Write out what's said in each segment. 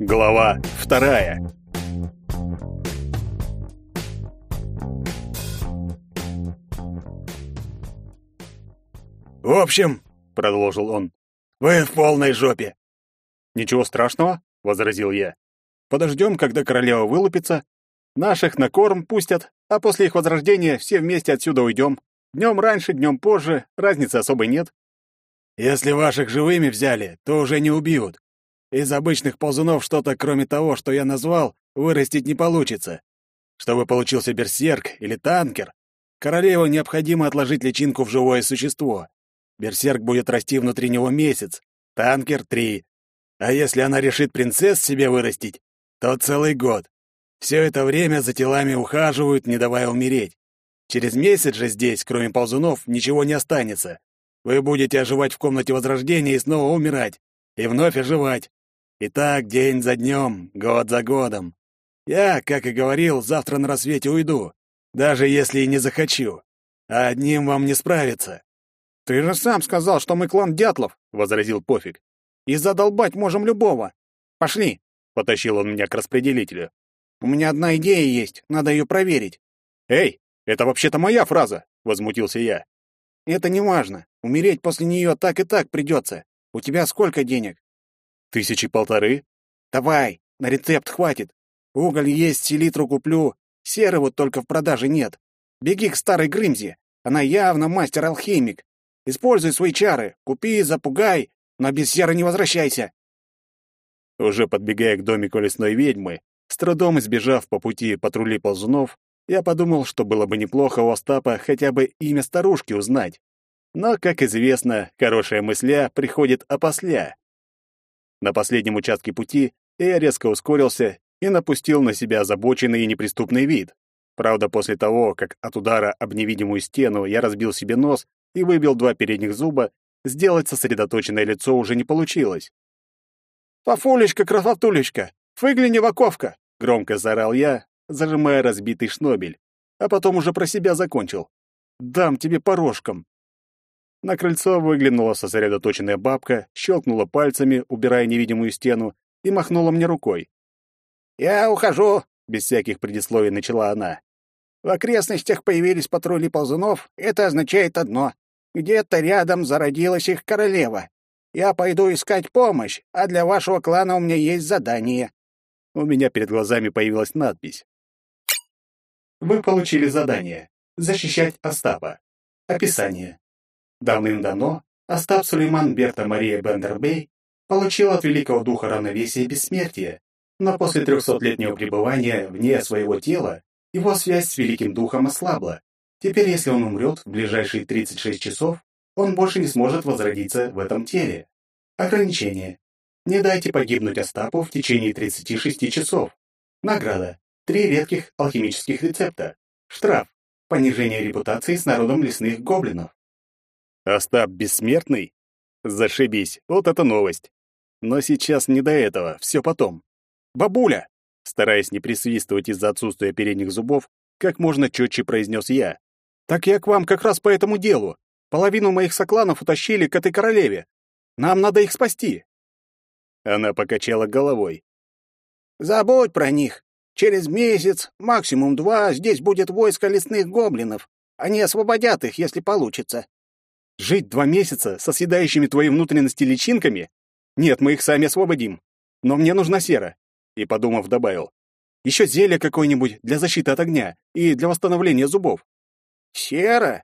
Глава вторая. «В общем, — продолжил он, — вы в полной жопе». «Ничего страшного», — возразил я. «Подождем, когда королева вылупится, наших на корм пустят, а после их возрождения все вместе отсюда уйдем. Днем раньше, днем позже, разницы особой нет». «Если ваших живыми взяли, то уже не убьют. Из обычных ползунов что-то, кроме того, что я назвал, вырастить не получится. Чтобы получился берсерк или танкер, королеву необходимо отложить личинку в живое существо. Берсерк будет расти внутри него месяц, танкер — три. А если она решит принцесс себе вырастить, то целый год. Все это время за телами ухаживают, не давая умереть. Через месяц же здесь, кроме ползунов, ничего не останется. Вы будете оживать в комнате возрождения и снова умирать. И вновь оживать. И так день за днем, год за годом. Я, как и говорил, завтра на рассвете уйду, даже если и не захочу. А одним вам не справиться. «Ты же сам сказал, что мы клан Дятлов», — возразил Пофиг. «И задолбать можем любого. Пошли», — потащил он меня к распределителю. «У меня одна идея есть, надо ее проверить». «Эй, это вообще-то моя фраза», — возмутился я. «Это не важно. Умереть после нее так и так придется. У тебя сколько денег?» «Тысячи полторы». «Давай, на рецепт хватит. Уголь есть, селитру куплю. Серы вот только в продаже нет. Беги к старой Грымзе. Она явно мастер-алхимик. Используй свои чары, купи, запугай, но без серы не возвращайся. Уже подбегая к домику лесной ведьмы, с трудом избежав по пути патрули ползунов, я подумал, что было бы неплохо у Остапа хотя бы имя старушки узнать. Но, как известно, хорошая мысля приходит опосля. На последнем участке пути я резко ускорился и напустил на себя озабоченный и неприступный вид. Правда, после того, как от удара об невидимую стену я разбил себе нос, и выбил два передних зуба, сделать сосредоточенное лицо уже не получилось. «Пафулечка, красотулечка, выгляни в оковка!» — громко заорал я, зажимая разбитый шнобель, а потом уже про себя закончил. «Дам тебе порожком!» На крыльцо выглянула сосредоточенная бабка, щелкнула пальцами, убирая невидимую стену, и махнула мне рукой. «Я ухожу!» — без всяких предисловий начала она. «В окрестностях появились патрули ползунов, это означает одно где-то рядом зародилась их королева. Я пойду искать помощь, а для вашего клана у меня есть задание». У меня перед глазами появилась надпись. Вы получили задание «Защищать Остапа». Описание. Давным-давно Остап Сулейман Берта Мария Бендербей получил от великого духа равновесия бессмертия, но после трехсотлетнего пребывания вне своего тела его связь с великим духом ослабла, Теперь, если он умрет в ближайшие 36 часов, он больше не сможет возродиться в этом теле. Ограничение. Не дайте погибнуть Остапу в течение 36 часов. Награда. Три редких алхимических рецепта. Штраф. Понижение репутации с народом лесных гоблинов. Остап бессмертный? Зашибись, вот это новость. Но сейчас не до этого, все потом. Бабуля! Стараясь не присвистывать из-за отсутствия передних зубов, как можно четче произнес я. Так я к вам как раз по этому делу. Половину моих сокланов утащили к этой королеве. Нам надо их спасти. Она покачала головой. Забудь про них. Через месяц, максимум два, здесь будет войско лесных гоблинов. Они освободят их, если получится. Жить два месяца со съедающими твои внутренности личинками? Нет, мы их сами освободим. Но мне нужна сера. И, подумав, добавил. Еще зелье какое-нибудь для защиты от огня и для восстановления зубов. «Сера?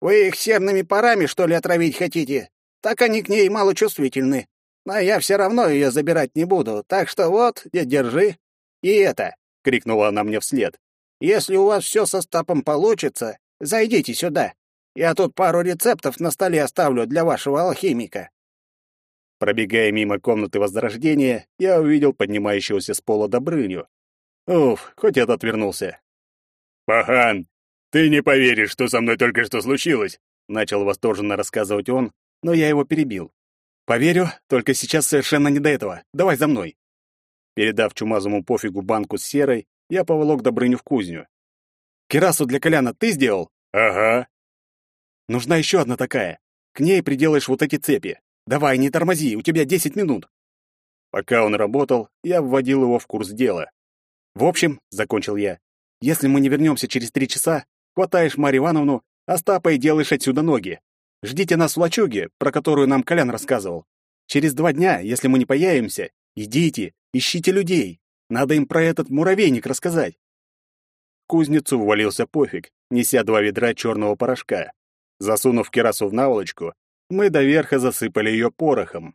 Вы их серными парами, что ли, отравить хотите? Так они к ней мало чувствительны. Но я все равно ее забирать не буду, так что вот, держи. И это!» — крикнула она мне вслед. «Если у вас все со стапом получится, зайдите сюда. Я тут пару рецептов на столе оставлю для вашего алхимика». Пробегая мимо комнаты Возрождения, я увидел поднимающегося с пола Добрыню. Уф, хоть этот отвернулся. «Пахан, «Ты не поверишь, что со мной только что случилось!» Начал восторженно рассказывать он, но я его перебил. «Поверю, только сейчас совершенно не до этого. Давай за мной!» Передав чумазому пофигу банку с серой, я поволок Добрыню в кузню. «Керасу для Коляна ты сделал?» «Ага». «Нужна еще одна такая. К ней приделаешь вот эти цепи. Давай, не тормози, у тебя десять минут». Пока он работал, я вводил его в курс дела. В общем, закончил я, если мы не вернемся через три часа, хватаешь Марью Ивановну, Остапа и делаешь отсюда ноги. Ждите нас в лачуге, про которую нам Колян рассказывал. Через два дня, если мы не появимся, идите, ищите людей. Надо им про этот муравейник рассказать. В кузницу ввалился пофиг, неся два ведра черного порошка. Засунув керасу в наволочку, мы до верха засыпали ее порохом.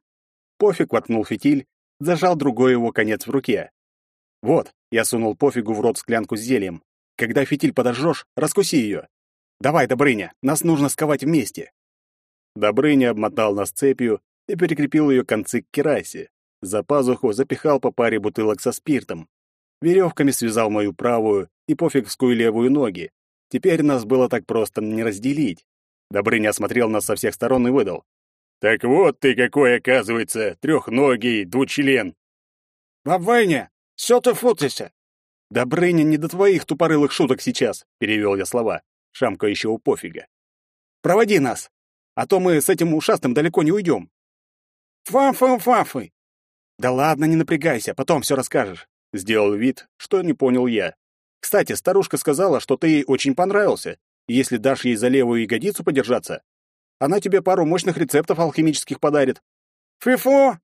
Пофиг воткнул фитиль, зажал другой его конец в руке. «Вот», — я сунул пофигу в рот склянку с зельем. «Когда фитиль подожжешь, раскуси ее. Давай, Добрыня, нас нужно сковать вместе». Добрыня обмотал нас цепью и перекрепил ее концы к керасе. За пазуху запихал по паре бутылок со спиртом. Веревками связал мою правую и пофигскую левую ноги. Теперь нас было так просто не разделить. Добрыня осмотрел нас со всех сторон и выдал. «Так вот ты какой, оказывается, трехногий двучлен!» «Бабвайня, все ты футишься!» «Добрыня, не до твоих тупорылых шуток сейчас!» — перевел я слова, шамкающего пофига. «Проводи нас, а то мы с этим ушастым далеко не уйдем!» «Фафы-фафы!» «Да ладно, не напрягайся, потом все расскажешь!» — сделал вид, что не понял я. «Кстати, старушка сказала, что ты ей очень понравился, если дашь ей за левую ягодицу подержаться, она тебе пару мощных рецептов алхимических подарит. Фифо!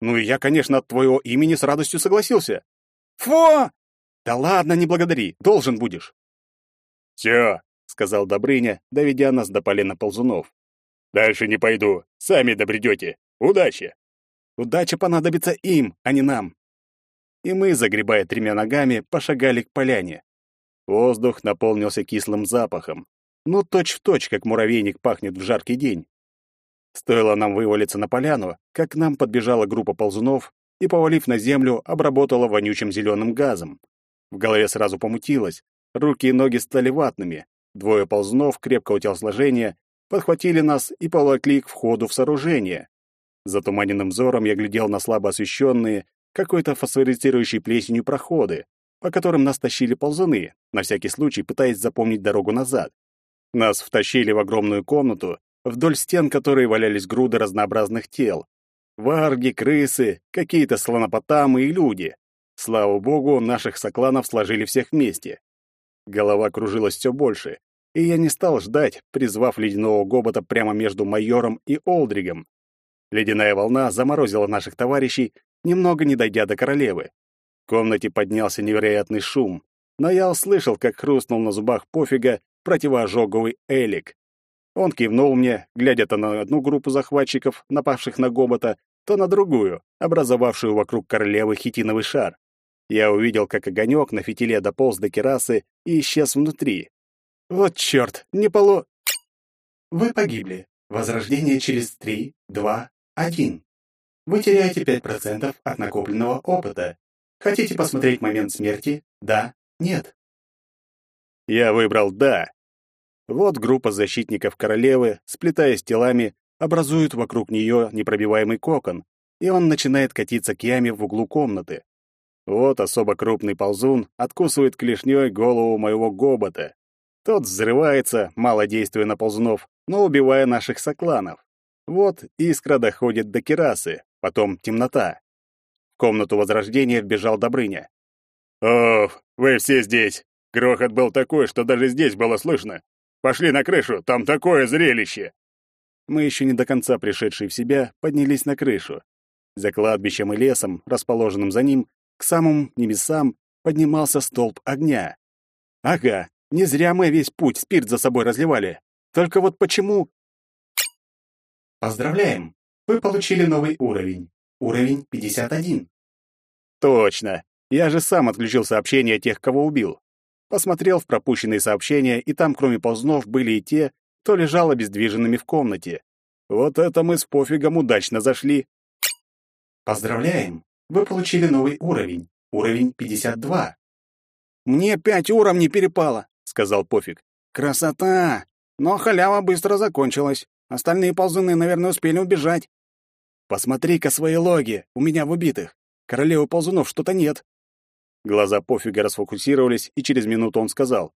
Ну и я, конечно, от твоего имени с радостью согласился. Фо! Да ладно, не благодари, должен будешь. Все, сказал Добрыня, доведя нас до полена ползунов. Дальше не пойду, сами добредете. Удачи! Удача понадобится им, а не нам. И мы, загребая тремя ногами, пошагали к поляне. Воздух наполнился кислым запахом. Ну, точь-в-точь, как муравейник пахнет в жаркий день. Стоило нам вывалиться на поляну, как к нам подбежала группа ползунов и, повалив на землю, обработала вонючим зеленым газом. В голове сразу помутилось, руки и ноги стали ватными. Двое ползунов крепкого телосложения подхватили нас и поволокли к входу в сооружение. Затуманенным взором я глядел на слабо освещенные, какой-то фосфорицирующей плесенью проходы, по которым нас тащили ползуны, на всякий случай пытаясь запомнить дорогу назад. Нас втащили в огромную комнату, вдоль стен которой валялись груды разнообразных тел. Варги, крысы, какие-то слонопотамы и люди. Слава богу, наших сокланов сложили всех вместе. Голова кружилась все больше, и я не стал ждать, призвав ледяного гобота прямо между майором и Олдригом. Ледяная волна заморозила наших товарищей, немного не дойдя до королевы. Комнате поднялся невероятный шум, но я услышал, как хрустнул на зубах пофига противоожоговый элик. Он кивнул мне, глядя то на одну группу захватчиков, напавших на Гобота, то на другую, образовавшую вокруг королевы хитиновый шар. Я увидел, как огонек на фитиле дополз до керасы и исчез внутри. Вот черт, не поло... Вы погибли. Возрождение через три, два, один. Вы теряете пять процентов от накопленного опыта. Хотите посмотреть момент смерти? Да, нет. Я выбрал «да». Вот группа защитников королевы, сплетаясь телами, образуют вокруг нее непробиваемый кокон, и он начинает катиться к яме в углу комнаты. Вот особо крупный ползун откусывает клешней голову моего гобота. Тот взрывается, мало действуя на ползунов, но убивая наших сокланов. Вот искра доходит до керасы, потом темнота. Комнату возрождения вбежал Добрыня. «Ох, вы все здесь! Грохот был такой, что даже здесь было слышно. Пошли на крышу, там такое зрелище!» Мы, еще не до конца пришедшие в себя, поднялись на крышу. За кладбищем и лесом, расположенным за ним, к самым небесам поднимался столб огня. Ага, не зря мы весь путь спирт за собой разливали. Только вот почему... Поздравляем! Вы получили новый уровень. Уровень 51. Точно. Я же сам отключил сообщения тех, кого убил. Посмотрел в пропущенные сообщения, и там, кроме ползнов, были и те, кто лежал обездвиженными в комнате. Вот это мы с пофигом удачно зашли. Поздравляем! Вы получили новый уровень. Уровень 52. «Мне пять уровней перепало», — сказал пофиг. «Красота! Но халява быстро закончилась. Остальные ползуны, наверное, успели убежать». «Посмотри-ка свои логи, у меня в убитых. Королевы ползунов что-то нет». Глаза пофига расфокусировались, и через минуту он сказал.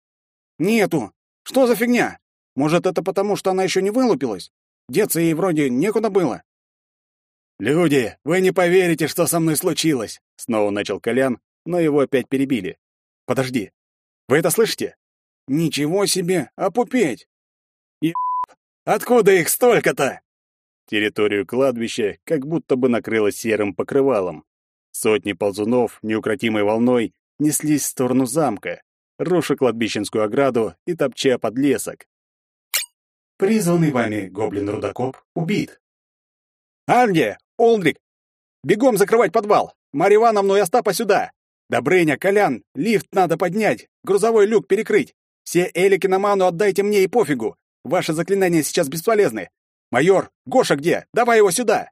«Нету! Что за фигня? Может, это потому, что она еще не вылупилась? Деться ей вроде некуда было». «Люди, вы не поверите, что со мной случилось!» Снова начал Колян, но его опять перебили. «Подожди, вы это слышите?» «Ничего себе! Опупеть!» «И откуда их столько-то?» Территорию кладбища как будто бы накрыло серым покрывалом. Сотни ползунов неукротимой волной неслись в сторону замка, руша кладбищенскую ограду и топча подлесок. Призванный вами гоблин-рудокоп убит. «Анге! Олдрик! Бегом закрывать подвал! Марья Ивановну и Остапа сюда! Добрыня, Колян, лифт надо поднять, грузовой люк перекрыть. Все элики на ману отдайте мне и пофигу. Ваши заклинания сейчас бесполезны. Майор, Гоша где? Давай его сюда!»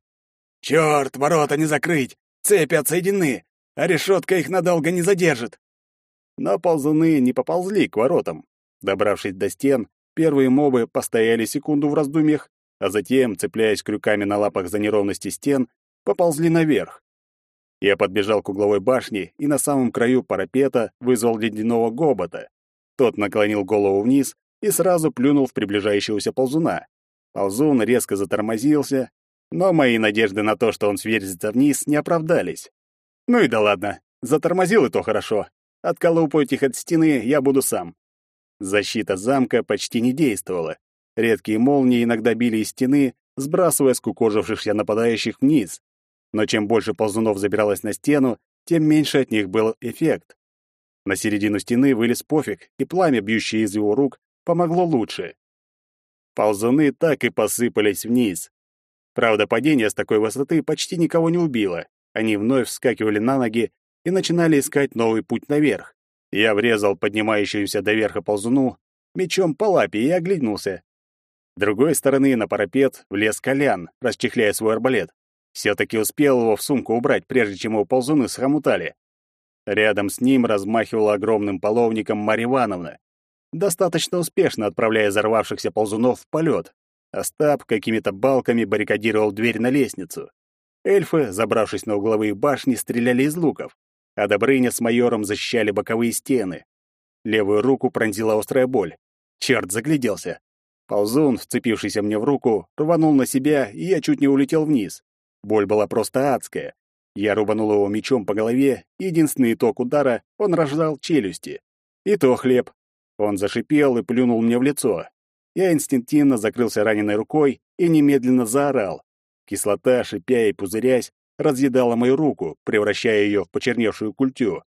«Чёрт, ворота не закрыть! Цепи отсоединены, а решетка их надолго не задержит!» Но ползуны не поползли к воротам. Добравшись до стен, первые мобы постояли секунду в раздумьях, а затем, цепляясь крюками на лапах за неровности стен, поползли наверх. Я подбежал к угловой башне и на самом краю парапета вызвал ледяного гобота. Тот наклонил голову вниз и сразу плюнул в приближающегося ползуна. Ползун резко затормозился, но мои надежды на то, что он сверзится вниз, не оправдались. Ну и да ладно, затормозил и то хорошо. Отколупать их от стены я буду сам. Защита замка почти не действовала. Редкие молнии иногда били из стены, сбрасывая скукожившихся нападающих вниз. Но чем больше ползунов забиралось на стену, тем меньше от них был эффект. На середину стены вылез пофиг, и пламя, бьющее из его рук, помогло лучше. Ползуны так и посыпались вниз. Правда, падение с такой высоты почти никого не убило. Они вновь вскакивали на ноги и начинали искать новый путь наверх. Я врезал поднимающуюся до верха ползуну мечом по лапе и оглянулся. С другой стороны на парапет влез Колян, расчехляя свой арбалет. Все-таки успел его в сумку убрать, прежде чем его ползуны схомутали. Рядом с ним размахивала огромным половником Марья Ивановна, достаточно успешно отправляя взорвавшихся ползунов в полет. Остап какими-то балками баррикадировал дверь на лестницу. Эльфы, забравшись на угловые башни, стреляли из луков, а Добрыня с майором защищали боковые стены. Левую руку пронзила острая боль. Черт загляделся. Ползун, вцепившийся мне в руку, рванул на себя, и я чуть не улетел вниз. Боль была просто адская. Я рубанул его мечом по голове, единственный итог удара — он рождал челюсти. И то хлеб. Он зашипел и плюнул мне в лицо. Я инстинктивно закрылся раненой рукой и немедленно заорал. Кислота, шипя и пузырясь, разъедала мою руку, превращая ее в почерневшую культю.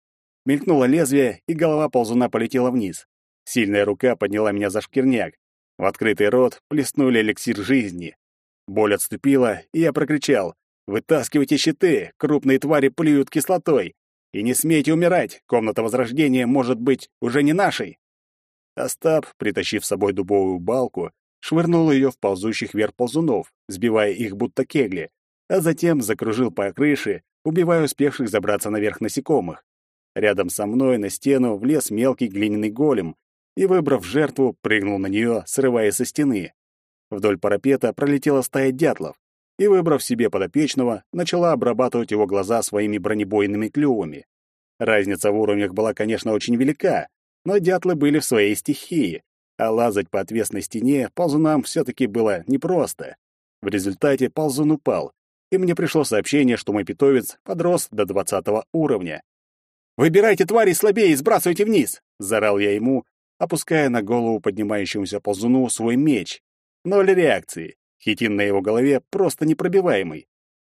Мелькнуло лезвие, и голова ползуна полетела вниз. Сильная рука подняла меня за шкирняк. В открытый рот плеснули эликсир жизни. Боль отступила, и я прокричал. «Вытаскивайте щиты! Крупные твари плюют кислотой! И не смейте умирать! Комната Возрождения может быть уже не нашей!» Остап, притащив с собой дубовую балку, швырнул ее в ползущих вверх ползунов, сбивая их будто кегли, а затем закружил по крыше, убивая успевших забраться наверх насекомых. Рядом со мной на стену влез мелкий глиняный голем, и, выбрав жертву, прыгнул на нее, срывая со стены. Вдоль парапета пролетела стая дятлов, и, выбрав себе подопечного, начала обрабатывать его глаза своими бронебойными клювами. Разница в уровнях была, конечно, очень велика, но дятлы были в своей стихии, а лазать по отвесной стене ползунам все-таки было непросто. В результате ползун упал, и мне пришло сообщение, что мой питовец подрос до двадцатого уровня. «Выбирайте твари слабее и сбрасывайте вниз!» — заорал я ему, опуская на голову поднимающемуся ползуну свой меч. Ноль реакции. Хитин на его голове просто непробиваемый.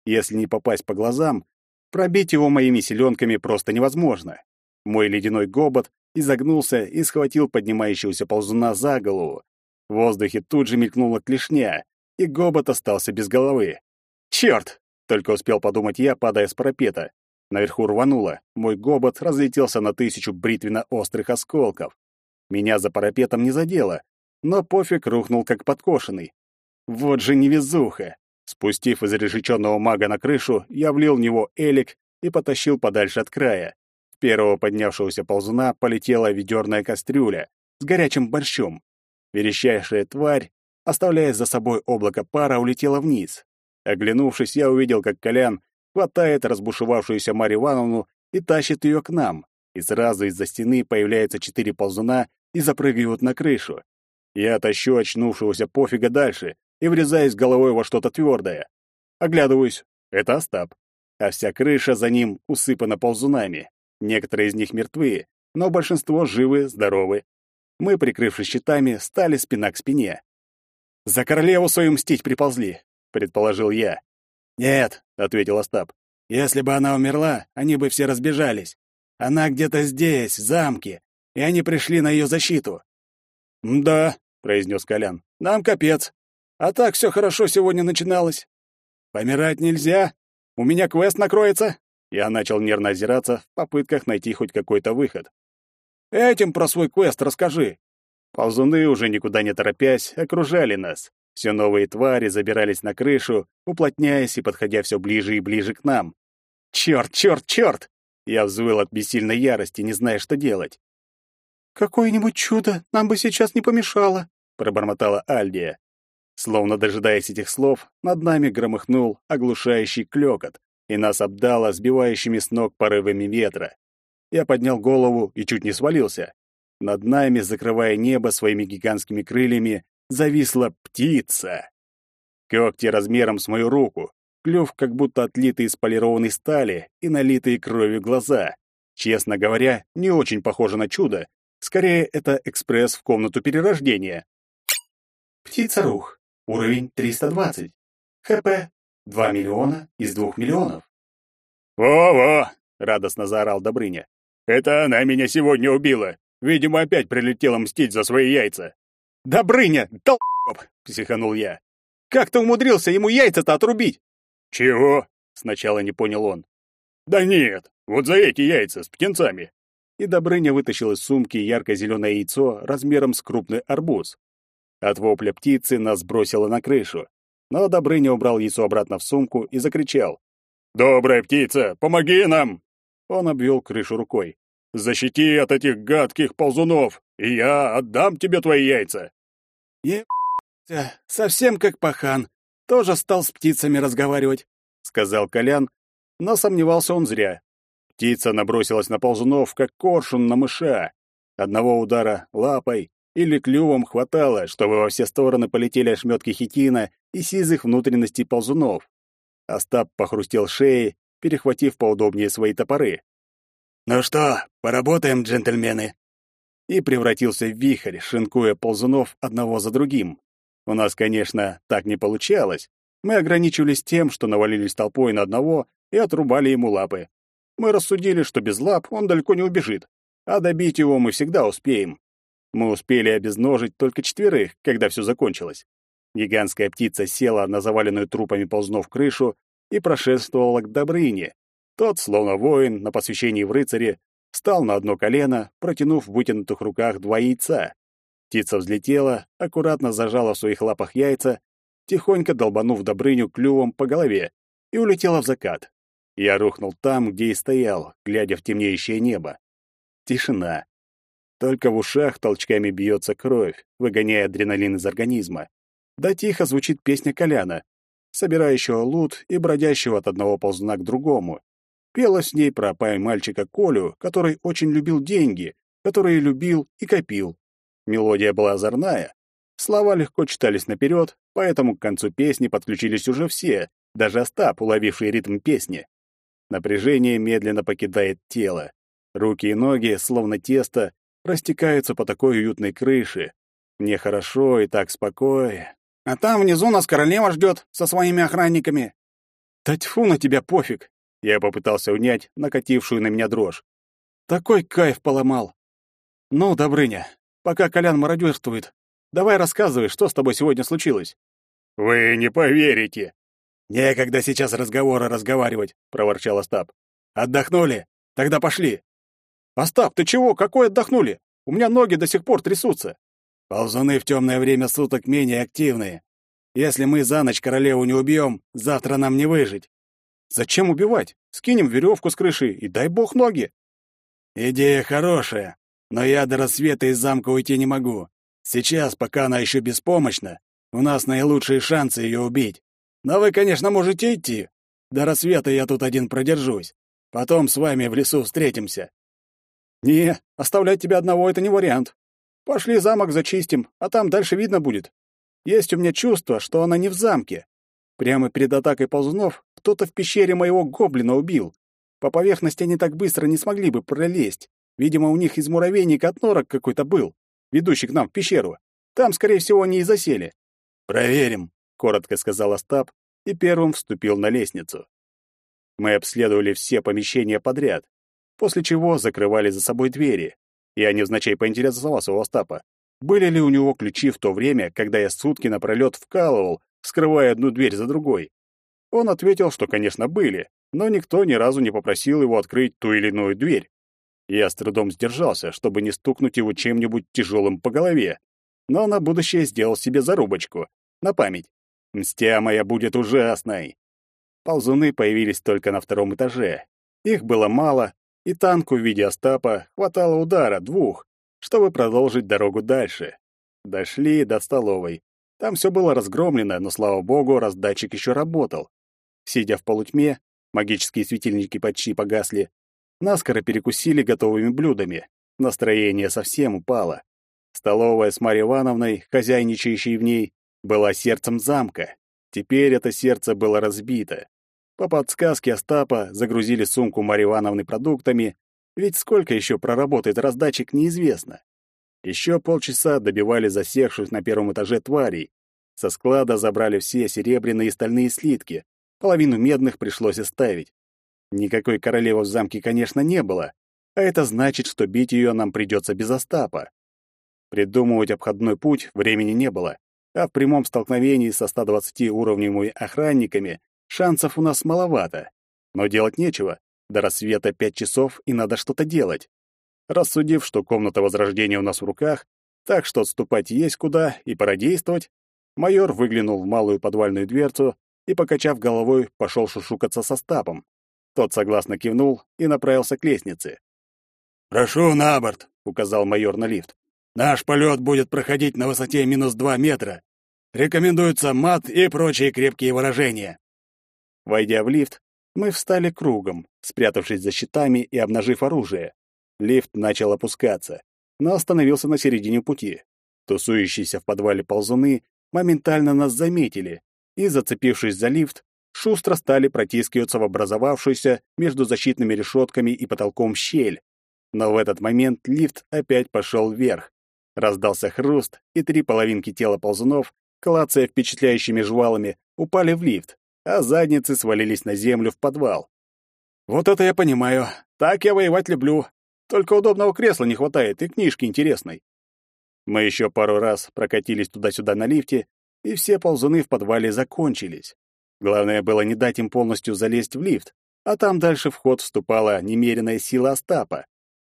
Если не попасть по глазам, пробить его моими селенками просто невозможно. Мой ледяной гобот изогнулся и схватил поднимающегося ползуна за голову. В воздухе тут же мелькнула клешня, и гобот остался без головы. «Черт!» — только успел подумать я, падая с парапета. Наверху рвануло. Мой гобот разлетелся на тысячу бритвенно-острых осколков. Меня за парапетом не задело, но пофиг рухнул как подкошенный. Вот же невезуха! Спустив изрешеченного мага на крышу, я влил в него элик и потащил подальше от края. Первого поднявшегося ползуна полетела ведерная кастрюля с горячим борщом. Верещайшая тварь, оставляя за собой облако пара, улетела вниз. Оглянувшись, я увидел, как Колян хватает разбушевавшуюся Марью Ивановну и тащит ее к нам, и сразу из-за стены появляются четыре ползуна и запрыгивают на крышу. Я тащу очнувшегося пофига дальше и врезаюсь головой во что-то твердое. Оглядываюсь. Это Остап. А вся крыша за ним усыпана ползунами. Некоторые из них мертвы, но большинство живы, здоровы. Мы, прикрывшись щитами, стали спина к спине. «За королеву свою мстить приползли», — предположил я. «Нет», — ответил Остап. «Если бы она умерла, они бы все разбежались. Она где-то здесь, в замке, и они пришли на ее защиту». «Да», — произнес Колян, — «нам капец. А так все хорошо сегодня начиналось. Помирать нельзя. У меня квест накроется». Я начал нервно озираться в попытках найти хоть какой-то выход. «Этим про свой квест расскажи». Ползуны, уже никуда не торопясь, окружали нас. Все новые твари забирались на крышу, уплотняясь и подходя все ближе и ближе к нам. «Черт, черт, черт!» Я взвыл от бессильной ярости, не зная, что делать. «Какое-нибудь чудо нам бы сейчас не помешало», — пробормотала Альдия. Словно дожидаясь этих слов, над нами громыхнул оглушающий клёкот, и нас обдало сбивающими с ног порывами ветра. Я поднял голову и чуть не свалился. Над нами, закрывая небо своими гигантскими крыльями, зависла птица. Когти размером с мою руку, клюв как будто отлитый из полированной стали и налитые кровью глаза. Честно говоря, не очень похоже на чудо. Скорее, это экспресс в комнату перерождения. Птица-рух. Уровень 320. ХП 2 миллиона из 2 миллионов. «Во-во!» — радостно заорал Добрыня. «Это она меня сегодня убила. Видимо, опять прилетела мстить за свои яйца». «Добрыня, долб!» — психанул я. «Как ты умудрился ему яйца-то отрубить?» «Чего?» — сначала не понял он. «Да нет, вот за эти яйца с птенцами». И Добрыня вытащил из сумки ярко-зеленое яйцо размером с крупный арбуз. От вопля птицы нас бросило на крышу. Но Добрыня убрал яйцо обратно в сумку и закричал. «Добрая птица, помоги нам!» Он обвел крышу рукой. «Защити от этих гадких ползунов, и я отдам тебе твои яйца!» «Е... совсем как пахан, тоже стал с птицами разговаривать», — сказал Колян, но сомневался он зря. Птица набросилась на ползунов, как коршун на мыша. Одного удара лапой или клювом хватало, чтобы во все стороны полетели ошметки хитина и сизых внутренностей ползунов. Остап похрустел шеей, перехватив поудобнее свои топоры. «Ну что, поработаем, джентльмены?» И превратился в вихрь, шинкуя ползунов одного за другим. У нас, конечно, так не получалось. Мы ограничивались тем, что навалились толпой на одного и отрубали ему лапы. Мы рассудили, что без лап он далеко не убежит, а добить его мы всегда успеем. Мы успели обезножить только четверых, когда все закончилось. Гигантская птица села на заваленную трупами ползнов крышу и прошествовала к Добрыне. Тот, словно воин на посвящении в рыцаре, встал на одно колено, протянув в вытянутых руках два яйца. Птица взлетела, аккуратно зажала в своих лапах яйца, тихонько долбанув Добрыню клювом по голове, и улетела в закат. Я рухнул там, где и стоял, глядя в темнеющее небо. Тишина. Только в ушах толчками бьется кровь, выгоняя адреналин из организма. Да тихо звучит песня Коляна, собирающего лут и бродящего от одного ползуна к другому. Пела с ней про пай мальчика Колю, который очень любил деньги, которые любил и копил. Мелодия была озорная. Слова легко читались наперед, поэтому к концу песни подключились уже все, даже Остап, уловивший ритм песни. Напряжение медленно покидает тело. Руки и ноги, словно тесто, растекаются по такой уютной крыше. Мне хорошо и так спокойно. А там внизу нас королева ждет со своими охранниками. Да тьфу на тебя пофиг. Я попытался унять накатившую на меня дрожь. Такой кайф поломал. Ну, Добрыня, пока Колян мародерствует, давай рассказывай, что с тобой сегодня случилось. Вы не поверите. Некогда сейчас разговоры разговаривать, проворчал Остап. Отдохнули? Тогда пошли. Остап, ты чего? Какой отдохнули? У меня ноги до сих пор трясутся. Ползуны в темное время суток менее активные. Если мы за ночь королеву не убьем, завтра нам не выжить. Зачем убивать? Скинем веревку с крыши и дай бог ноги. Идея хорошая, но я до рассвета из замка уйти не могу. Сейчас, пока она еще беспомощна, у нас наилучшие шансы ее убить. Но вы, конечно, можете идти. До рассвета я тут один продержусь. Потом с вами в лесу встретимся. «Не, оставлять тебя одного — это не вариант. Пошли замок зачистим, а там дальше видно будет. Есть у меня чувство, что она не в замке. Прямо перед атакой ползунов кто-то в пещере моего гоблина убил. По поверхности они так быстро не смогли бы пролезть. Видимо, у них из муравейника от норок какой-то был, ведущий к нам в пещеру. Там, скорее всего, они и засели. «Проверим», — коротко сказал Остап и первым вступил на лестницу. Мы обследовали все помещения подряд, после чего закрывали за собой двери. Я невзначай поинтересовался у Остапа, были ли у него ключи в то время, когда я сутки напролёт вкалывал, скрывая одну дверь за другой. Он ответил, что, конечно, были, но никто ни разу не попросил его открыть ту или иную дверь. Я с трудом сдержался, чтобы не стукнуть его чем-нибудь тяжелым по голове, но на будущее сделал себе зарубочку, на память. Мстя моя будет ужасной. Ползуны появились только на втором этаже. Их было мало, и танку в виде Остапа хватало удара, двух, чтобы продолжить дорогу дальше. Дошли до столовой. Там все было разгромлено, но, слава богу, раздатчик еще работал. Сидя в полутьме, магические светильники почти погасли, наскоро перекусили готовыми блюдами. Настроение совсем упало. Столовая с Марьей Ивановной, хозяйничающей в ней, была сердцем замка. Теперь это сердце было разбито. По подсказке Остапа загрузили сумку Марьи Ивановны продуктами, ведь сколько еще проработает раздатчик, неизвестно. Еще полчаса добивали засевших на первом этаже тварей. Со склада забрали все серебряные и стальные слитки. Половину медных пришлось оставить. Никакой королевы в замке, конечно, не было, а это значит, что бить ее нам придется без Остапа. Придумывать обходной путь времени не было, а в прямом столкновении со 120-уровневыми охранниками шансов у нас маловато. Но делать нечего. До рассвета пять часов, и надо что-то делать. Рассудив, что комната возрождения у нас в руках, так что отступать есть куда и пора действовать, майор выглянул в малую подвальную дверцу и, покачав головой, пошел шушукаться со Стапом. Тот согласно кивнул и направился к лестнице. «Прошу на борт», — указал майор на лифт. «Наш полет будет проходить на высоте минус два метра. Рекомендуется мат и прочие крепкие выражения». Войдя в лифт, мы встали кругом, спрятавшись за щитами и обнажив оружие. Лифт начал опускаться, но остановился на середине пути. Тусующиеся в подвале ползуны моментально нас заметили и, зацепившись за лифт, шустро стали протискиваться в образовавшуюся между защитными решетками и потолком щель. Но в этот момент лифт опять пошел вверх. Раздался хруст, и три половинки тела ползунов, клацая впечатляющими жвалами, упали в лифт, а задницы свалились на землю в подвал. Вот это я понимаю. Так я воевать люблю. Только удобного кресла не хватает и книжки интересной. Мы еще пару раз прокатились туда-сюда на лифте, и все ползуны в подвале закончились. Главное было не дать им полностью залезть в лифт, а там дальше в ход вступала немеренная сила Остапа.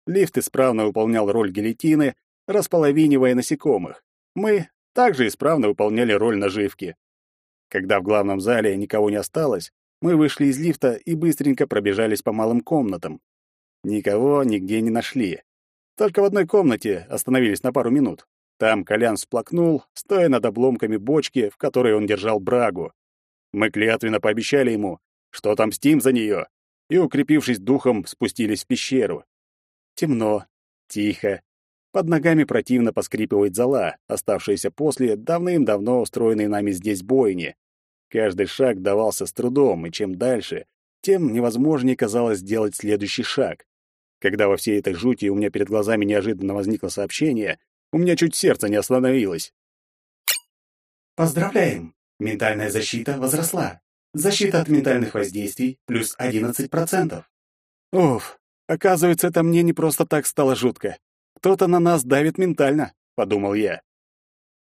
Лифт исправно выполнял роль гильотины, располовинивая насекомых. Мы также исправно выполняли роль наживки. Когда в главном зале никого не осталось, мы вышли из лифта и быстренько пробежались по малым комнатам. Никого нигде не нашли. Только в одной комнате остановились на пару минут. Там Колян всплакнул, стоя над обломками бочки, в которой он держал брагу. Мы клятвенно пообещали ему, что отомстим за нее, и, укрепившись духом, спустились в пещеру. Темно, тихо. Под ногами противно поскрипывает зола, оставшаяся после давным-давно устроенной нами здесь бойни. Каждый шаг давался с трудом, и чем дальше, тем невозможнее казалось сделать следующий шаг. Когда во всей этой жути у меня перед глазами неожиданно возникло сообщение, у меня чуть сердце не остановилось. Поздравляем! Ментальная защита возросла. Защита от ментальных воздействий плюс 11%. Уф, оказывается, это мне не просто так стало жутко. Кто-то на нас давит ментально, подумал я.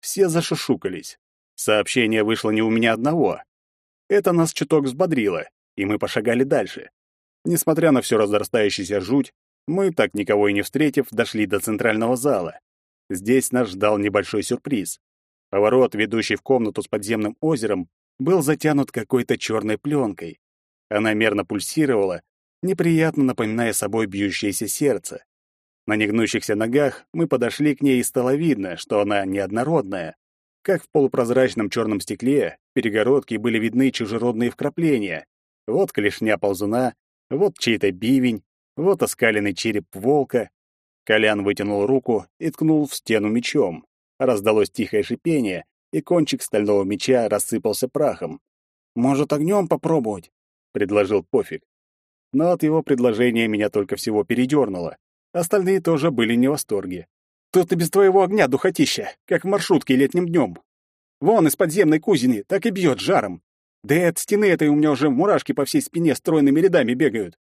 Все зашушукались. Сообщение вышло не у меня одного. Это нас чуток взбодрило, и мы пошагали дальше. Несмотря на всю разрастающуюся жуть, мы, так никого и не встретив, дошли до центрального зала. Здесь нас ждал небольшой сюрприз. Поворот, ведущий в комнату с подземным озером, был затянут какой-то черной пленкой. Она мерно пульсировала, неприятно напоминая собой бьющееся сердце. На негнущихся ногах мы подошли к ней, и стало видно, что она неоднородная. Как в полупрозрачном черном стекле, перегородки были видны чужеродные вкрапления. Вот клешня ползуна, вот чей-то бивень, вот оскаленный череп волка. Колян вытянул руку и ткнул в стену мечом. Раздалось тихое шипение, и кончик стального меча рассыпался прахом. Может, огнем попробовать?» — предложил Пофиг. Но от его предложения меня только всего передернуло. Остальные тоже были не в восторге. «Тут и без твоего огня духотища, как в маршрутке летним днем. Вон из подземной кузни так и бьет жаром. Да и от стены этой у меня уже мурашки по всей спине стройными рядами бегают».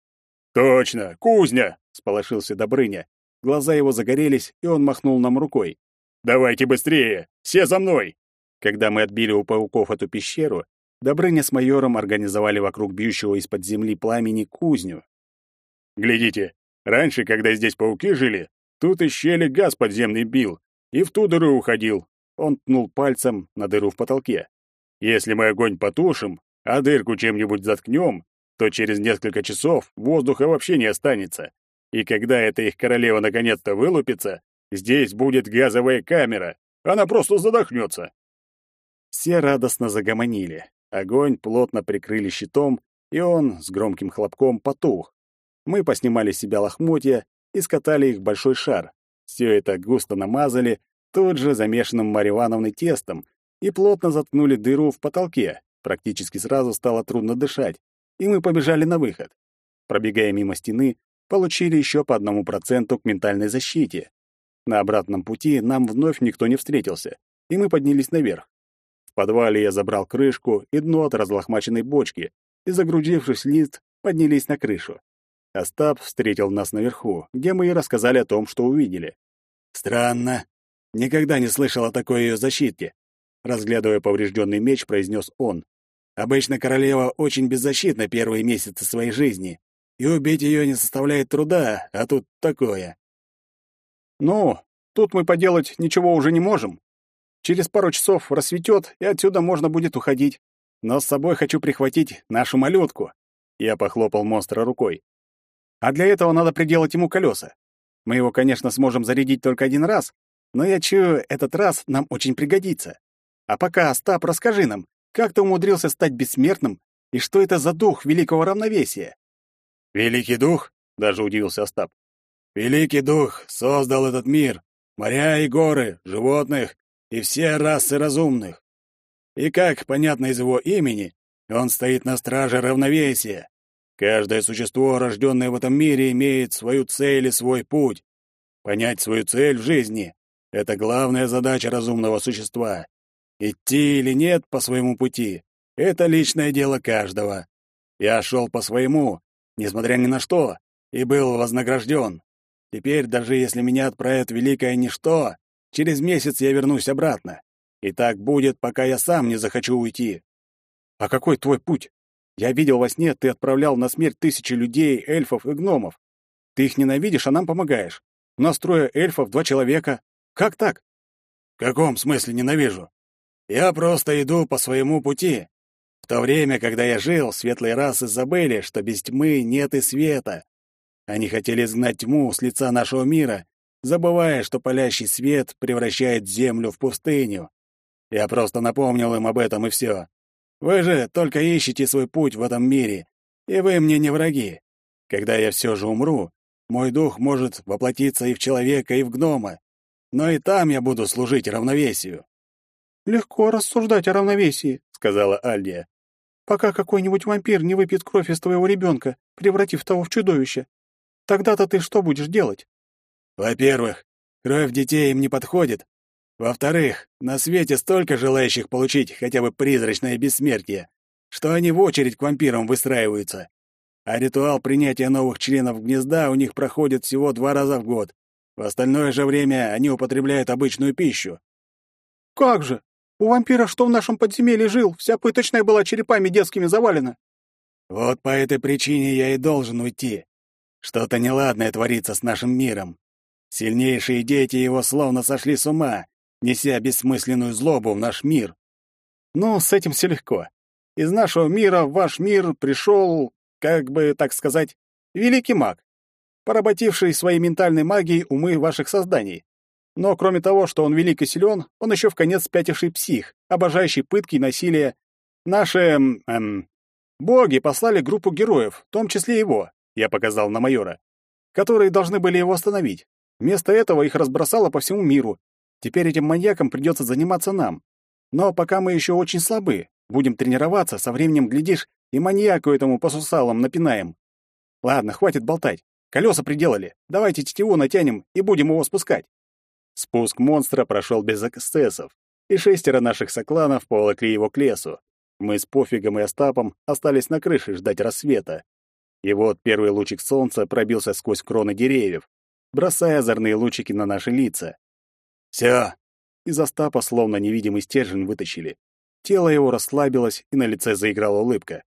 «Точно, кузня!» — сполошился Добрыня. Глаза его загорелись, и он махнул нам рукой. «Давайте быстрее! Все за мной!» Когда мы отбили у пауков эту пещеру, Добрыня с майором организовали вокруг бьющего из-под земли пламени кузню. «Глядите, раньше, когда здесь пауки жили, тут из щели газ подземный бил и в ту дыру уходил». Он ткнул пальцем на дыру в потолке. «Если мы огонь потушим, а дырку чем-нибудь заткнем, то через несколько часов воздуха вообще не останется. И когда эта их королева наконец-то вылупится, здесь будет газовая камера. Она просто задохнется. Все радостно загомонили. Огонь плотно прикрыли щитом, и он с громким хлопком потух. Мы поснимали себя лохмотья и скатали их в большой шар. Все это густо намазали, тут же замешанным маревановной тестом, и плотно заткнули дыру в потолке. Практически сразу стало трудно дышать, и мы побежали на выход. Пробегая мимо стены, получили еще по одному проценту к ментальной защите. На обратном пути нам вновь никто не встретился, и мы поднялись наверх. В подвале я забрал крышку и дно от разлохмаченной бочки, и, загрузившись лист, поднялись на крышу. Остап встретил нас наверху, где мы и рассказали о том, что увидели. «Странно. Никогда не слышал о такой ее защите», — разглядывая поврежденный меч, произнес он. «Обычно королева очень беззащитна первые месяцы своей жизни, и убить ее не составляет труда, а тут такое. Ну, тут мы поделать ничего уже не можем. Через пару часов рассветет, и отсюда можно будет уходить. Но с собой хочу прихватить нашу малютку. Я похлопал монстра рукой. А для этого надо приделать ему колеса. Мы его, конечно, сможем зарядить только один раз, но я чую, этот раз нам очень пригодится. А пока, Остап, расскажи нам, как ты умудрился стать бессмертным и что это за дух великого равновесия? «Великий дух?» — даже удивился Остап. «Великий дух создал этот мир, моря и горы, животных и все расы разумных. И как понятно из его имени, он стоит на страже равновесия. Каждое существо, рожденное в этом мире, имеет свою цель и свой путь. Понять свою цель в жизни — это главная задача разумного существа. Идти или нет по своему пути — это личное дело каждого. Я шел по своему, несмотря ни на что, и был вознагражден. Теперь, даже если меня отправят в великое ничто, через месяц я вернусь обратно. И так будет, пока я сам не захочу уйти. А какой твой путь? Я видел во сне, ты отправлял на смерть тысячи людей, эльфов и гномов. Ты их ненавидишь, а нам помогаешь. У нас трое эльфов, два человека. Как так? В каком смысле ненавижу? Я просто иду по своему пути. В то время, когда я жил, светлые расы забыли, что без тьмы нет и света. Они хотели знать тьму с лица нашего мира, забывая, что палящий свет превращает землю в пустыню. Я просто напомнил им об этом, и все. Вы же только ищете свой путь в этом мире, и вы мне не враги. Когда я все же умру, мой дух может воплотиться и в человека, и в гнома. Но и там я буду служить равновесию. «Легко рассуждать о равновесии», — сказала Альдия. «Пока какой-нибудь вампир не выпьет кровь из твоего ребенка, превратив того в чудовище. Тогда-то ты что будешь делать?» «Во-первых, кровь детей им не подходит. Во-вторых, на свете столько желающих получить хотя бы призрачное бессмертие, что они в очередь к вампирам выстраиваются. А ритуал принятия новых членов гнезда у них проходит всего два раза в год. В остальное же время они употребляют обычную пищу. «Как же? У вампира, что в нашем подземелье жил, вся пыточная была черепами детскими завалена. Вот по этой причине я и должен уйти. Что-то неладное творится с нашим миром. Сильнейшие дети его словно сошли с ума, неся бессмысленную злобу в наш мир. Ну, с этим все легко. Из нашего мира в ваш мир пришел, как бы так сказать, великий маг, поработивший своей ментальной магией умы ваших созданий. Но кроме того, что он велик и силен, он еще в конец спятивший псих, обожающий пытки и насилие. Наши... Эм, боги послали группу героев, в том числе его, я показал на майора, которые должны были его остановить. Вместо этого их разбросало по всему миру. Теперь этим маньякам придется заниматься нам. Но пока мы еще очень слабы. Будем тренироваться, со временем, глядишь, и маньяку этому по сусалам напинаем. Ладно, хватит болтать. Колеса приделали. Давайте тетиву натянем и будем его спускать. Спуск монстра прошел без эксцессов, и шестеро наших сокланов поволокли его к лесу. Мы с Пофигом и Остапом остались на крыше ждать рассвета. И вот первый лучик солнца пробился сквозь кроны деревьев, бросая озорные лучики на наши лица. «Всё!» Из Остапа словно невидимый стержень вытащили. Тело его расслабилось, и на лице заиграла улыбка.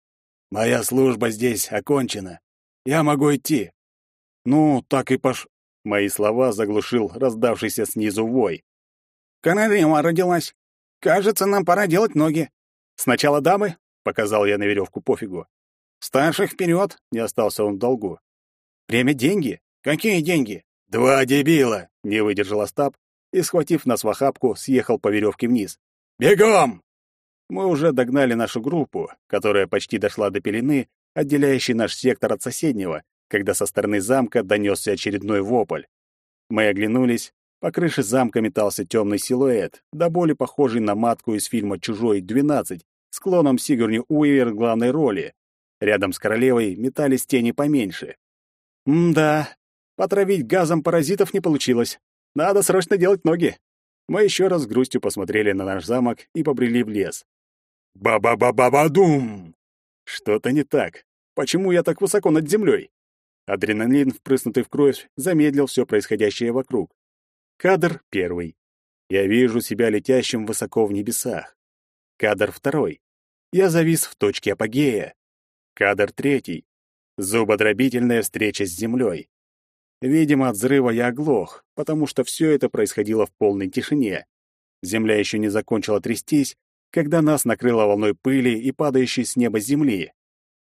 «Моя служба здесь окончена. Я могу идти». «Ну, так и пош...» Мои слова заглушил раздавшийся снизу вой. «Королева родилась. Кажется, нам пора делать ноги». «Сначала дамы?» — показал я на веревку пофигу. «Старших вперед!» — не остался он в долгу. «Время — деньги». «Какие деньги?» «Два дебила!» — не выдержал Остап и, схватив нас в охапку, съехал по веревке вниз. «Бегом!» Мы уже догнали нашу группу, которая почти дошла до пелены, отделяющей наш сектор от соседнего, когда со стороны замка донесся очередной вопль. Мы оглянулись. По крыше замка метался темный силуэт, до боли похожий на матку из фильма «Чужой-12», с клоном Сигурни Уивер в главной роли. Рядом с королевой метались тени поменьше. М-да, потравить газом паразитов не получилось. Надо срочно делать ноги. Мы еще раз с грустью посмотрели на наш замок и побрели в лес. Ба-ба-ба-ба-ба-дум! Что-то не так. Почему я так высоко над землей? Адреналин, впрыснутый в кровь, замедлил все происходящее вокруг. Кадр первый. Я вижу себя летящим высоко в небесах. Кадр второй. Я завис в точке апогея. Кадр третий. Зубодробительная встреча с землей. Видимо, от взрыва я оглох, потому что все это происходило в полной тишине. Земля еще не закончила трястись, когда нас накрыло волной пыли и падающей с неба земли.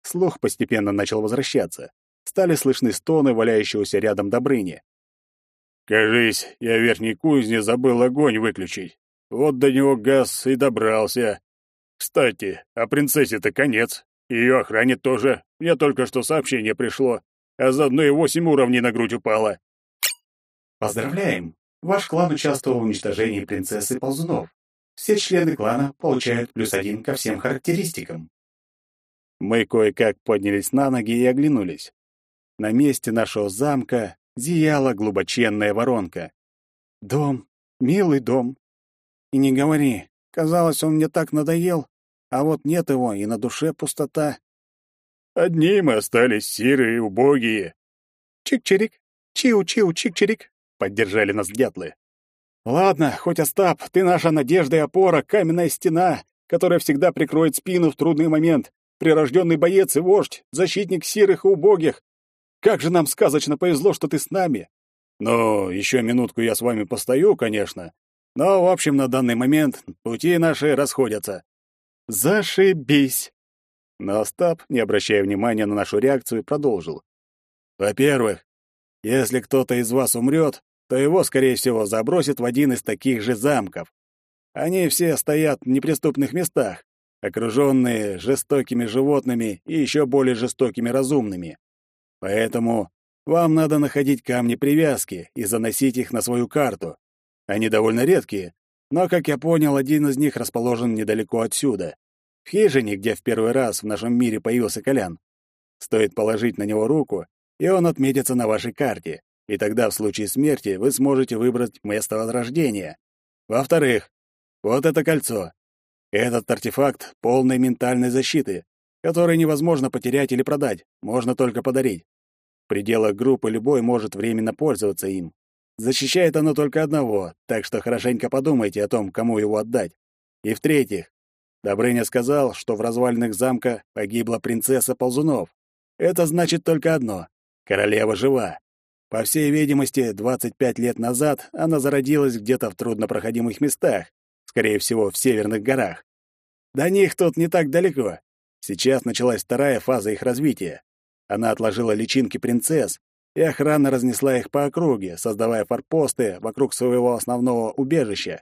Слух постепенно начал возвращаться. Стали слышны стоны валяющегося рядом Добрыни. «Кажись, я в верхней кузне забыл огонь выключить. Вот до него газ и добрался. Кстати, а принцессе-то конец. Ее охране тоже. Мне только что сообщение пришло, а заодно и восемь уровней на грудь упало». Поздравляем! Ваш клан участвовал в уничтожении принцессы ползунов. Все члены клана получают плюс один ко всем характеристикам. Мы кое-как поднялись на ноги и оглянулись. На месте нашего замка зияла глубоченная воронка. Дом, милый дом. И не говори, казалось, он мне так надоел, а вот нет его, и на душе пустота. Одни мы остались серые, убогие. Чик-чирик, чиу-чиу, чик-чирик, поддержали нас дятлы. Ладно, хоть Остап, ты наша надежда и опора, каменная стена, которая всегда прикроет спину в трудный момент, прирожденный боец и вождь, защитник сирых и убогих. Как же нам сказочно повезло, что ты с нами. Ну, еще минутку я с вами постою, конечно. Но, в общем, на данный момент пути наши расходятся. Зашибись. Но Остап, не обращая внимания на нашу реакцию, продолжил. Во-первых, если кто-то из вас умрет, то его, скорее всего, забросят в один из таких же замков. Они все стоят в неприступных местах, окруженные жестокими животными и еще более жестокими разумными. Поэтому вам надо находить камни привязки и заносить их на свою карту. Они довольно редкие, но, как я понял, один из них расположен недалеко отсюда, в хижине, где в первый раз в нашем мире появился Колян. Стоит положить на него руку, и он отметится на вашей карте, и тогда в случае смерти вы сможете выбрать место возрождения. Во-вторых, вот это кольцо. Этот артефакт полной ментальной защиты, который невозможно потерять или продать, можно только подарить. В пределах группы любой может временно пользоваться им. Защищает оно только одного, так что хорошенько подумайте о том, кому его отдать. И в-третьих, Добрыня сказал, что в развалинах замка погибла принцесса Ползунов. Это значит только одно — королева жива. По всей видимости, 25 лет назад она зародилась где-то в труднопроходимых местах, скорее всего, в северных горах. До них тут не так далеко. Сейчас началась вторая фаза их развития. Она отложила личинки принцесс, и охрана разнесла их по округе, создавая форпосты вокруг своего основного убежища.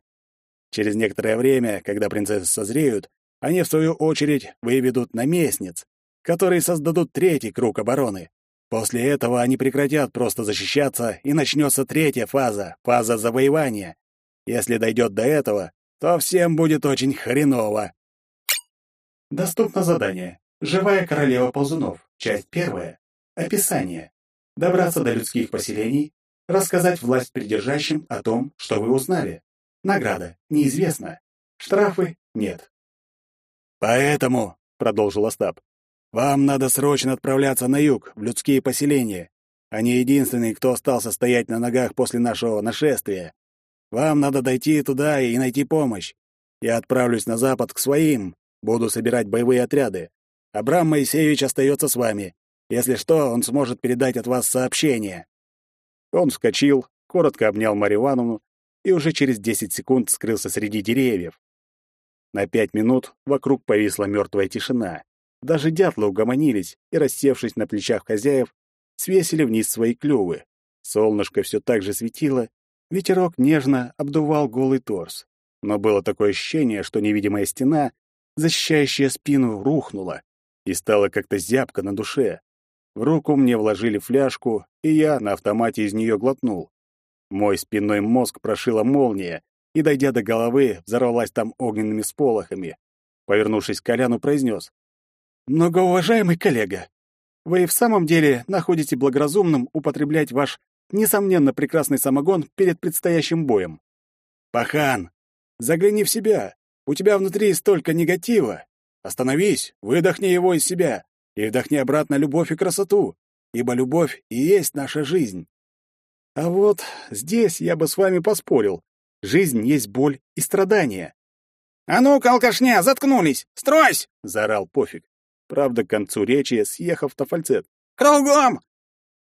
Через некоторое время, когда принцессы созреют, они, в свою очередь, выведут наместниц, которые создадут третий круг обороны. После этого они прекратят просто защищаться, и начнется третья фаза, фаза завоевания. Если дойдет до этого, то всем будет очень хреново. Доступно задание. Живая королева ползунов. Часть первая. Описание. Добраться до людских поселений. Рассказать власть придержащим о том, что вы узнали. Награда. Неизвестно. Штрафы. Нет. «Поэтому», — продолжил Остап, — «вам надо срочно отправляться на юг, в людские поселения. Они единственные, кто остался стоять на ногах после нашего нашествия. Вам надо дойти туда и найти помощь. Я отправлюсь на запад к своим, буду собирать боевые отряды. Абрам Моисеевич остается с вами. Если что, он сможет передать от вас сообщение». Он вскочил, коротко обнял Марью Ивановну и уже через десять секунд скрылся среди деревьев. На пять минут вокруг повисла мертвая тишина. Даже дятлы угомонились и, рассевшись на плечах хозяев, свесили вниз свои клювы. Солнышко все так же светило, ветерок нежно обдувал голый торс. Но было такое ощущение, что невидимая стена, защищающая спину, рухнула, и стало как-то зябко на душе. В руку мне вложили фляжку, и я на автомате из нее глотнул. Мой спинной мозг прошила молния, и, дойдя до головы, взорвалась там огненными сполохами. Повернувшись к Коляну, произнес. «Многоуважаемый коллега, вы в самом деле находите благоразумным употреблять ваш, несомненно, прекрасный самогон перед предстоящим боем. Пахан, загляни в себя. У тебя внутри столько негатива. Остановись, выдохни его из себя и вдохни обратно любовь и красоту, ибо любовь и есть наша жизнь. А вот здесь я бы с вами поспорил. Жизнь есть боль и страдания. «А ну-ка, алкашня, заткнулись! Стройсь!» — заорал Пофиг. Правда, к концу речи, съехав на фальцет. «Кругом!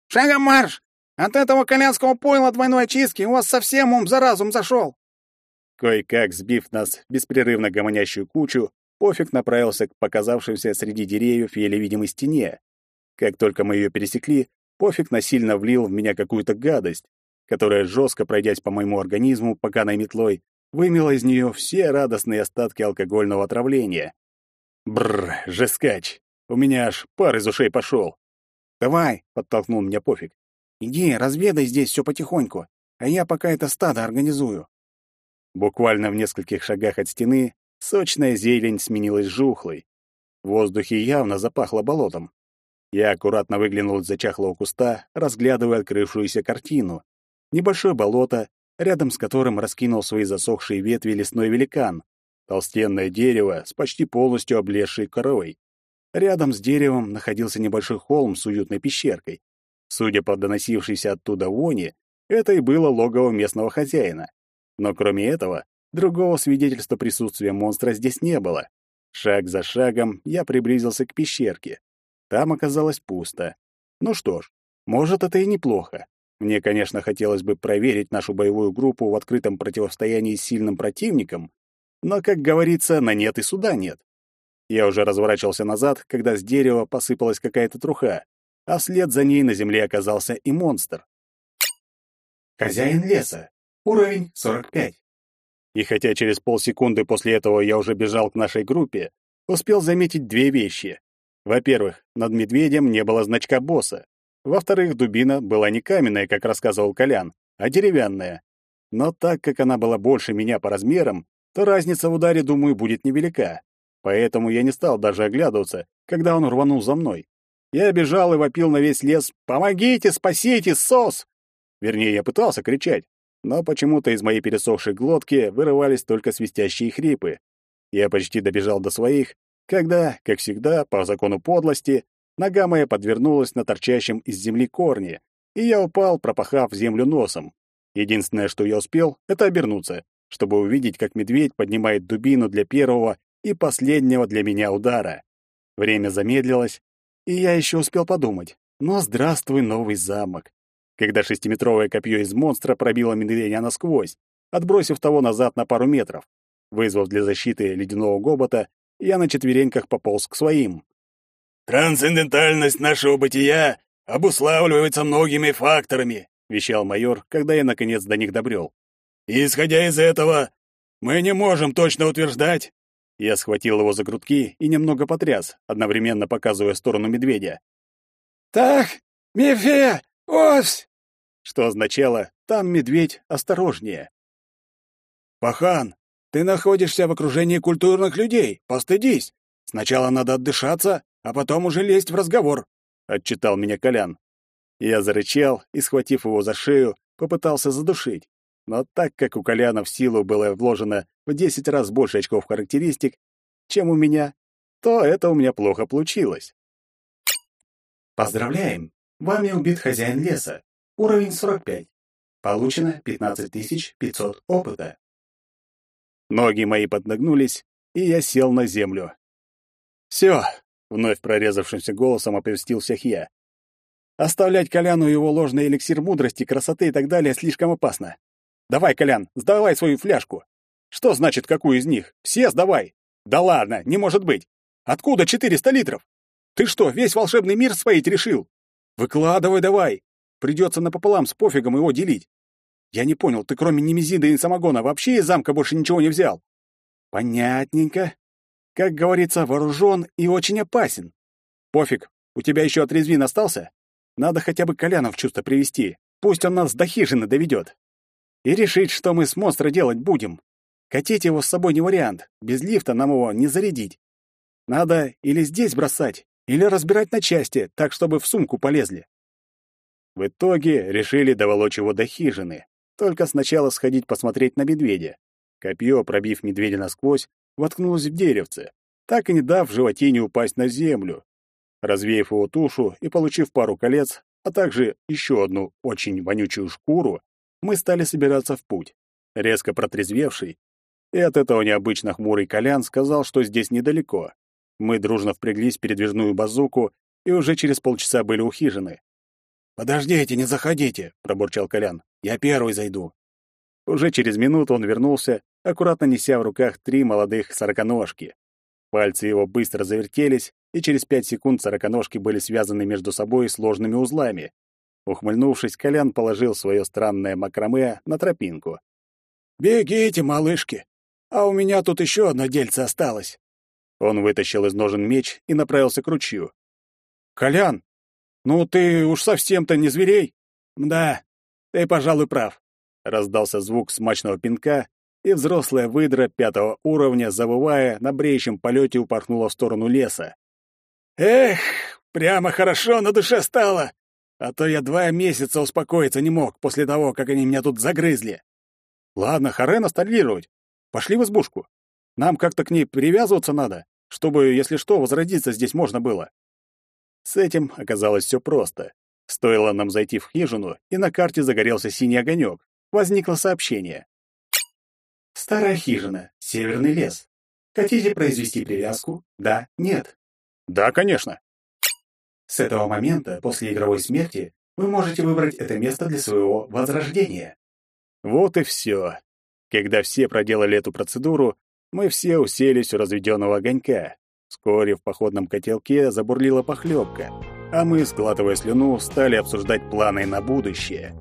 Шагом марш! От этого колянского пойла двойной очистки у вас совсем ум за разум зашел!» Кое-как сбив нас в беспрерывно гомонящую кучу, Пофиг направился к показавшейся среди деревьев еле видимой стене. Как только мы ее пересекли, Пофиг насильно влил в меня какую-то гадость, которая, жестко пройдясь по моему организму поганой метлой, вымела из нее все радостные остатки алкогольного отравления. Бррр, жескач, у меня аж пар из ушей пошел. «Давай», — подтолкнул меня Пофиг, — «иди, разведай здесь все потихоньку, а я пока это стадо организую». Буквально в нескольких шагах от стены Сочная зелень сменилась жухлой. В воздухе явно запахло болотом. Я аккуратно выглянул из-за чахлого куста, разглядывая открывшуюся картину. Небольшое болото, рядом с которым раскинул свои засохшие ветви лесной великан. Толстенное дерево с почти полностью облезшей корой. Рядом с деревом находился небольшой холм с уютной пещеркой. Судя по доносившейся оттуда вони, это и было логово местного хозяина. Но кроме этого, Другого свидетельства присутствия монстра здесь не было. Шаг за шагом я приблизился к пещерке. Там оказалось пусто. Ну что ж, может, это и неплохо. Мне, конечно, хотелось бы проверить нашу боевую группу в открытом противостоянии с сильным противником, но, как говорится, на нет и суда нет. Я уже разворачивался назад, когда с дерева посыпалась какая-то труха, а вслед за ней на земле оказался и монстр. Хозяин леса. Уровень 45. И хотя через полсекунды после этого я уже бежал к нашей группе, успел заметить две вещи. Во-первых, над медведем не было значка босса. Во-вторых, дубина была не каменная, как рассказывал Колян, а деревянная. Но так как она была больше меня по размерам, то разница в ударе, думаю, будет невелика. Поэтому я не стал даже оглядываться, когда он рванул за мной. Я бежал и вопил на весь лес «Помогите, спасите, сос!» Вернее, я пытался кричать, но почему-то из моей пересохшей глотки вырывались только свистящие хрипы. Я почти добежал до своих, когда, как всегда, по закону подлости, нога моя подвернулась на торчащем из земли корне, и я упал, пропахав землю носом. Единственное, что я успел, это обернуться, чтобы увидеть, как медведь поднимает дубину для первого и последнего для меня удара. Время замедлилось, и я еще успел подумать. Но здравствуй, новый замок когда шестиметровое копье из монстра пробило медведя насквозь, отбросив того назад на пару метров. Вызвав для защиты ледяного гобота, я на четвереньках пополз к своим. «Трансцендентальность нашего бытия обуславливается многими факторами», — вещал майор, когда я наконец до них добрел. «Исходя из этого, мы не можем точно утверждать...» Я схватил его за грудки и немного потряс, одновременно показывая сторону медведя. «Так, Мефе, «Овсь!» Что означало «там медведь, осторожнее». «Пахан, ты находишься в окружении культурных людей, постыдись. Сначала надо отдышаться, а потом уже лезть в разговор», — отчитал меня Колян. Я зарычал и, схватив его за шею, попытался задушить. Но так как у Коляна в силу было вложено в десять раз больше очков характеристик, чем у меня, то это у меня плохо получилось. Поздравляем! Вами убит хозяин леса. Уровень 45. Получено 15500 опыта. Ноги мои поднагнулись, и я сел на землю. «Все!» — вновь прорезавшимся голосом оповестил всех я. «Оставлять Коляну его ложный эликсир мудрости, красоты и так далее слишком опасно. Давай, Колян, сдавай свою фляжку. Что значит, какую из них? Все сдавай. Да ладно, не может быть. Откуда 400 литров? Ты что, весь волшебный мир своить решил? Выкладывай давай. Придется напополам с пофигом его делить. Я не понял, ты кроме немезида и самогона вообще из замка больше ничего не взял? Понятненько. Как говорится, вооружен и очень опасен. Пофиг, у тебя еще отрезвин остался? Надо хотя бы Коляна в чувство привести. Пусть он нас до хижины доведет. И решить, что мы с монстра делать будем. Катить его с собой не вариант. Без лифта нам его не зарядить. Надо или здесь бросать, или разбирать на части, так, чтобы в сумку полезли. В итоге решили доволочь его до хижины. Только сначала сходить посмотреть на медведя. Копье, пробив медведя насквозь, воткнулось в деревце, так и не дав животине упасть на землю. Развеяв его тушу и получив пару колец, а также еще одну очень вонючую шкуру, мы стали собираться в путь. Резко протрезвевший, и от этого необычно хмурый Колян сказал, что здесь недалеко. Мы дружно впряглись в передвижную базуку и уже через полчаса были у хижины. «Подождите, не заходите», — пробурчал Колян. «Я первый зайду». Уже через минуту он вернулся, аккуратно неся в руках три молодых сороконожки. Пальцы его быстро завертелись, и через пять секунд сороконожки были связаны между собой сложными узлами. Ухмыльнувшись, Колян положил свое странное макраме на тропинку. «Бегите, малышки, а у меня тут еще одно дельце осталось». Он вытащил из ножен меч и направился к ручью. «Колян, ну ты уж совсем-то не зверей?» «Да, ты, пожалуй, прав», — раздался звук смачного пинка, и взрослая выдра пятого уровня, завывая, на бреющем полете упорхнула в сторону леса. «Эх, прямо хорошо на душе стало! А то я два месяца успокоиться не мог после того, как они меня тут загрызли. Ладно, Харена столировать. Пошли в избушку. Нам как-то к ней привязываться надо, чтобы, если что, возродиться здесь можно было. С этим оказалось все просто. Стоило нам зайти в хижину, и на карте загорелся синий огонек. Возникло сообщение. Старая хижина, северный лес. Хотите произвести привязку? Да, нет. Да, конечно. С этого момента, после игровой смерти, вы можете выбрать это место для своего возрождения. Вот и все. Когда все проделали эту процедуру, мы все уселись у разведенного огонька. Вскоре в походном котелке забурлила похлебка, а мы, сглатывая слюну, стали обсуждать планы на будущее.